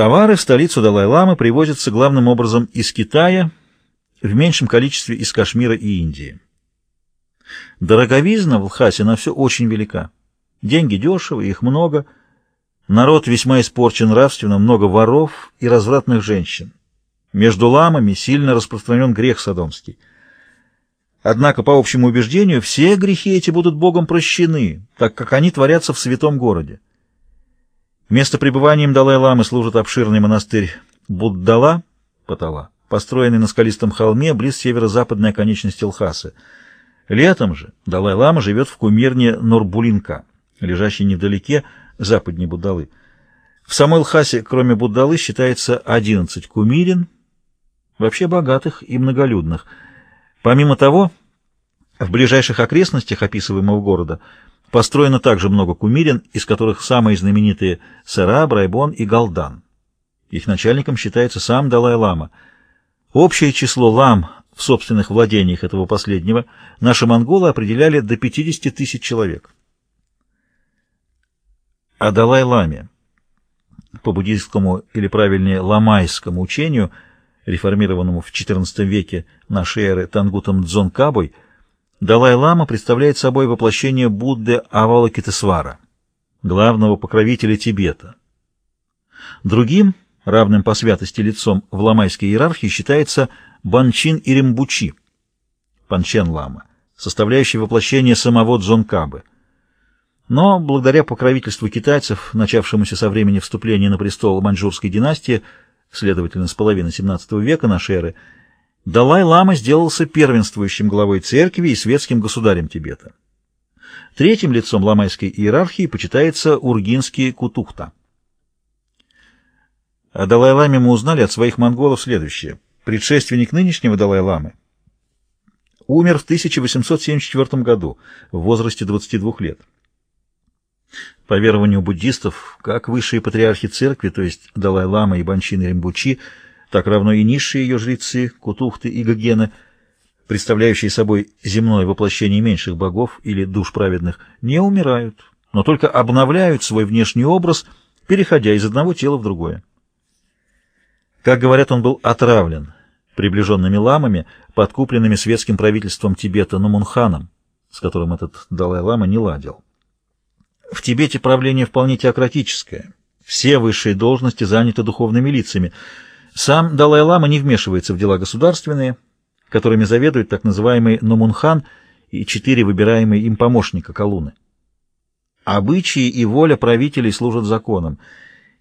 Товары в столицу Далай-Ламы привозятся главным образом из Китая, в меньшем количестве из Кашмира и Индии. Дороговизна в Лхасе на все очень велика. Деньги дешевы, их много. Народ весьма испорчен нравственно, много воров и развратных женщин. Между ламами сильно распространен грех содомский. Однако, по общему убеждению, все грехи эти будут Богом прощены, так как они творятся в святом городе. Место пребыванием Далай-ламы служит обширный монастырь Буддала, Патала, построенный на скалистом холме близ северо-западной оконечности Лхасы. Летом же Далай-лама живет в кумирне Норбулинка, лежащей невдалеке западней Буддалы. В самой Лхасе, кроме Буддалы, считается 11 кумирин, вообще богатых и многолюдных. Помимо того, в ближайших окрестностях описываемого города – Построено также много кумирин, из которых самые знаменитые Сара, Брайбон и Галдан. Их начальником считается сам Далай-лама. Общее число лам в собственных владениях этого последнего наши монголы определяли до 50 тысяч человек. О Далай-ламе по буддийскому или правильнее ламайскому учению, реформированному в XIV веке нашей эры Тангутом Дзонкабой, Далай-лама представляет собой воплощение Будды Авалокитесвара, главного покровителя Тибета. Другим, равным по святости лицом в ламайской иерархии, считается Банчин Иримбучи, Панчен-лама, составляющий воплощение самого Дзонкабы. Но благодаря покровительству китайцев, начавшемуся со времени вступления на престол маньчжурской династии, следовательно, с половины XVII века нашей эры, Далай-лама сделался первенствующим главой церкви и светским государем Тибета. Третьим лицом ламайской иерархии почитается ургинский Кутухта. О Далай-ламе мы узнали от своих монголов следующее. Предшественник нынешнего Далай-ламы умер в 1874 году в возрасте 22 лет. По верованию буддистов, как высшие патриархи церкви, то есть Далай-лама и Банчин Римбучи, так равно и низшие ее жрецы, Кутухты и Гогены, представляющие собой земное воплощение меньших богов или душ праведных, не умирают, но только обновляют свой внешний образ, переходя из одного тела в другое. Как говорят, он был отравлен приближенными ламами, подкупленными светским правительством Тибета Намунханом, с которым этот Далай-лама не ладил. В Тибете правление вполне теократическое. Все высшие должности заняты духовными лицами – сам Далай-лама не вмешивается в дела государственные, которыми заведует так называемый Номунхан и четыре выбираемые им помощника Калуны. Обычаи и воля правителей служат законом.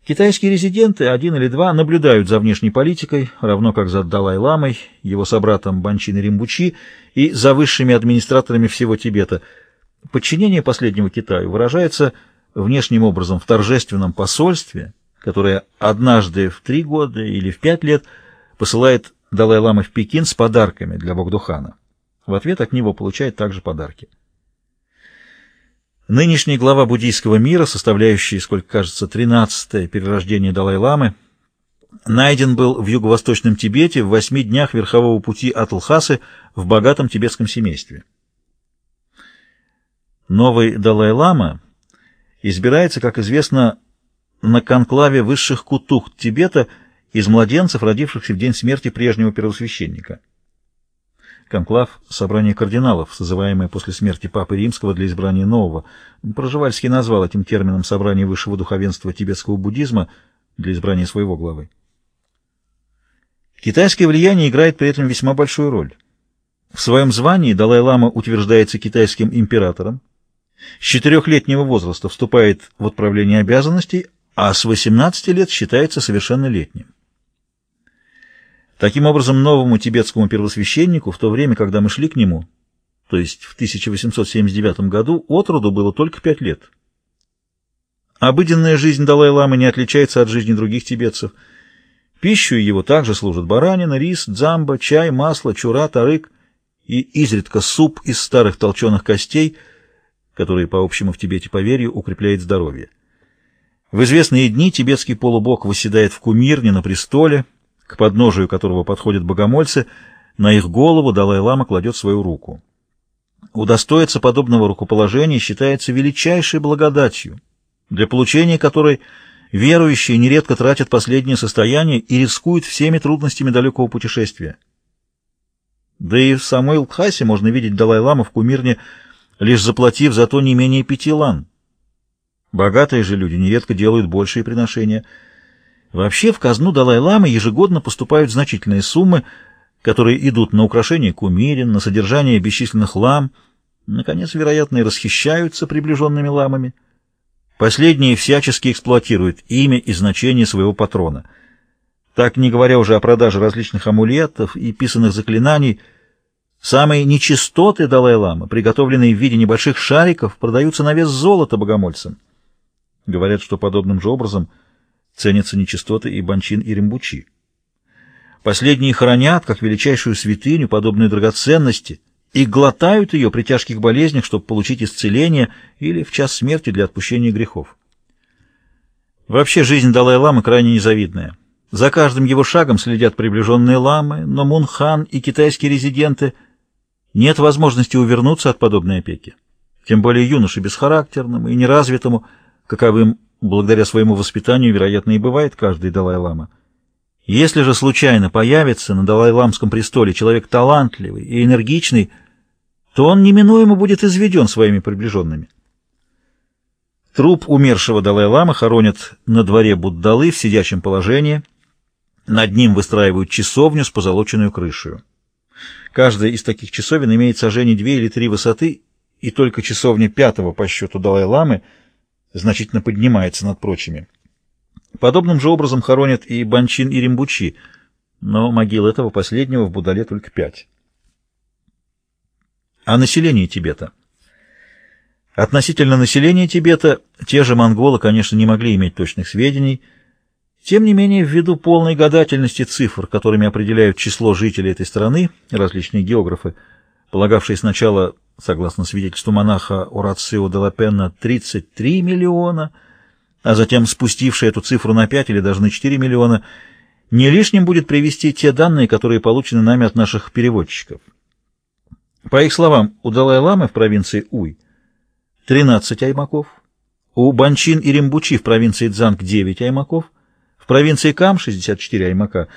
Китайские резиденты, один или два, наблюдают за внешней политикой, равно как за Далай-ламой, его собратом Банчин Римбучи и за высшими администраторами всего Тибета. Подчинение последнего Китаю выражается внешним образом в торжественном посольстве – которая однажды в три года или в пять лет посылает Далай-лама в Пекин с подарками для Богдухана. В ответ от него получает также подарки. Нынешний глава буддийского мира, составляющий, сколько кажется, тринадцатое перерождение Далай-ламы, найден был в юго-восточном Тибете в восьми днях верхового пути от Лхасы в богатом тибетском семействе. Новый Далай-лама избирается, как известно, на конклаве высших кутух Тибета из младенцев, родившихся в день смерти прежнего первосвященника. Конклав — собрание кардиналов, созываемое после смерти Папы Римского для избрания нового. Проживальский назвал этим термином собрание высшего духовенства тибетского буддизма для избрания своего главы. Китайское влияние играет при этом весьма большую роль. В своем звании Далай-лама утверждается китайским императором, с четырехлетнего возраста вступает в отправление обязанностей, а с 18 лет считается совершеннолетним. Таким образом, новому тибетскому первосвященнику в то время, когда мы шли к нему, то есть в 1879 году, от роду было только пять лет. Обыденная жизнь Далай-ламы не отличается от жизни других тибетцев. Пищу его также служат баранина, рис, дзамба, чай, масло, чура, тарык и изредка суп из старых толченых костей, которые, по общему в Тибете поверью, укрепляет здоровье. В известные дни тибетский полубог восседает в кумирне на престоле, к подножию которого подходят богомольцы, на их голову Далай-лама кладет свою руку. Удостоиться подобного рукоположения считается величайшей благодатью, для получения которой Верующие нередко тратят последнее состояние и рискуют всеми трудностями далекого путешествия. Да и в самой Лхасе можно видеть Далай-Лама в кумирне, лишь заплатив за то не менее пяти лан. Богатые же люди нередко делают большие приношения. Вообще в казну Далай-Ламы ежегодно поступают значительные суммы, которые идут на украшение кумирин, на содержание бесчисленных лам, наконец, вероятно, и расхищаются приближенными ламами. Последние всячески эксплуатируют имя и значение своего патрона. Так, не говоря уже о продаже различных амулетов и писанных заклинаний, самые нечистоты Далай-Ламы, приготовленные в виде небольших шариков, продаются на вес золота богомольцам. Говорят, что подобным же образом ценятся нечистоты и банчин и римбучи. Последние хранят, как величайшую святыню, подобные драгоценности — и глотают ее при тяжких болезнях, чтобы получить исцеление или в час смерти для отпущения грехов. Вообще жизнь Далай-ламы крайне незавидная. За каждым его шагом следят приближенные ламы, но Мунхан и китайские резиденты нет возможности увернуться от подобной опеки. Тем более юноше бесхарактерному и неразвитому, каковым благодаря своему воспитанию, вероятно, и бывает каждый Далай-лама. Если же случайно появится на Далай-ламском престоле человек талантливый и энергичный, то он неминуемо будет изведен своими приближенными. Труп умершего Далай-лама хоронят на дворе Буддалы в сидячем положении, над ним выстраивают часовню с позолоченную крышей. Каждая из таких часовен имеет сажение две или три высоты, и только часовня пятого по счету Далай-ламы значительно поднимается над прочими. Подобным же образом хоронят и Банчин, и Римбучи, но могил этого последнего в Будале только пять. О населении Тибета. Относительно населения Тибета те же монголы, конечно, не могли иметь точных сведений, тем не менее, ввиду полной гадательности цифр, которыми определяют число жителей этой страны, различные географы, полагавшие сначала, согласно свидетельству монаха Орацио де Лапенна, 33 миллиона – а затем спустивший эту цифру на 5 или даже на 4 миллиона, не лишним будет привести те данные, которые получены нами от наших переводчиков. По их словам, у Далай-Ламы в провинции Уй 13 аймаков, у Банчин и Римбучи в провинции Цзанг 9 аймаков, в провинции Кам 64 аймака,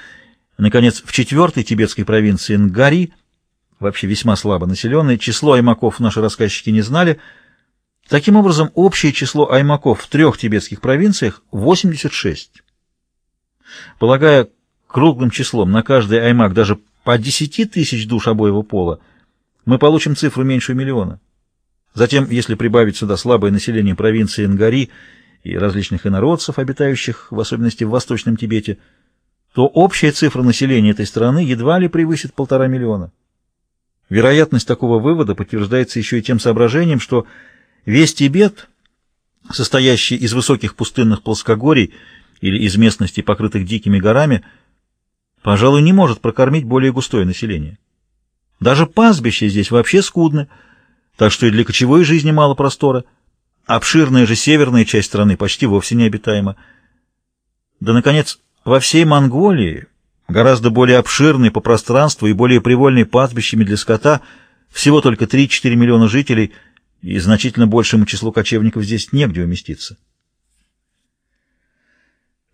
наконец, в четвертой тибетской провинции Нгари, вообще весьма слабо населенной, число аймаков наши рассказчики не знали, Таким образом, общее число аймаков в трех тибетских провинциях — 86. Полагая круглым числом на каждый аймак даже по 10 тысяч душ обоего пола, мы получим цифру меньше миллиона. Затем, если прибавить сюда слабое население провинции Нгари и различных инородцев, обитающих в особенности в Восточном Тибете, то общая цифра населения этой страны едва ли превысит полтора миллиона. Вероятность такого вывода подтверждается еще и тем соображением, что Весь Тибет, состоящий из высоких пустынных плоскогорий или из местностей, покрытых дикими горами, пожалуй, не может прокормить более густое население. Даже пастбища здесь вообще скудны, так что и для кочевой жизни мало простора. Обширная же северная часть страны почти вовсе необитаема. Да, наконец, во всей Монголии, гораздо более обширной по пространству и более привольной пастбищами для скота, всего только 3-4 миллиона жителей – и значительно большему числу кочевников здесь негде уместиться.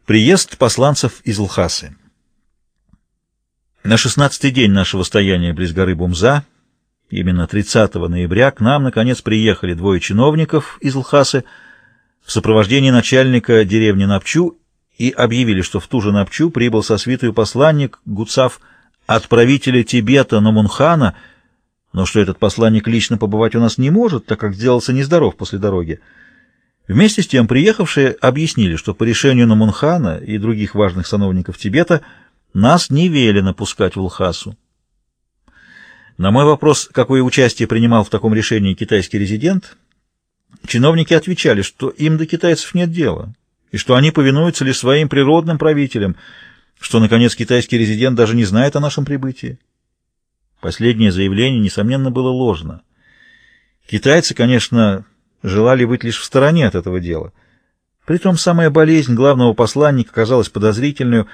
Приезд посланцев из Лхасы На шестнадцатый день нашего стояния близ горы Бумза, именно 30 ноября, к нам, наконец, приехали двое чиновников из Лхасы в сопровождении начальника деревни Напчу и объявили, что в ту же Напчу прибыл со свитою посланник Гуцав от правителя Тибета Номунхана, но что этот посланник лично побывать у нас не может, так как сделался нездоров после дороги. Вместе с тем приехавшие объяснили, что по решению Намунхана и других важных сановников Тибета нас не велено пускать в Лхасу. На мой вопрос, какое участие принимал в таком решении китайский резидент, чиновники отвечали, что им до китайцев нет дела, и что они повинуются лишь своим природным правителям, что, наконец, китайский резидент даже не знает о нашем прибытии. Последнее заявление, несомненно, было ложно. Китайцы, конечно, желали быть лишь в стороне от этого дела. Притом самая болезнь главного посланника казалась подозрительной.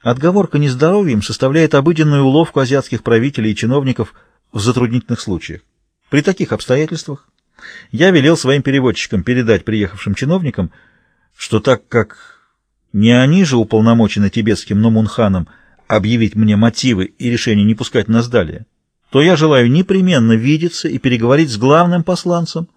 Отговорка нездоровьем составляет обыденную уловку азиатских правителей и чиновников в затруднительных случаях. При таких обстоятельствах я велел своим переводчикам передать приехавшим чиновникам, что так как Не они же уполномочены тибетским Номунханом объявить мне мотивы и решение не пускать нас далее, то я желаю непременно видеться и переговорить с главным посланцем,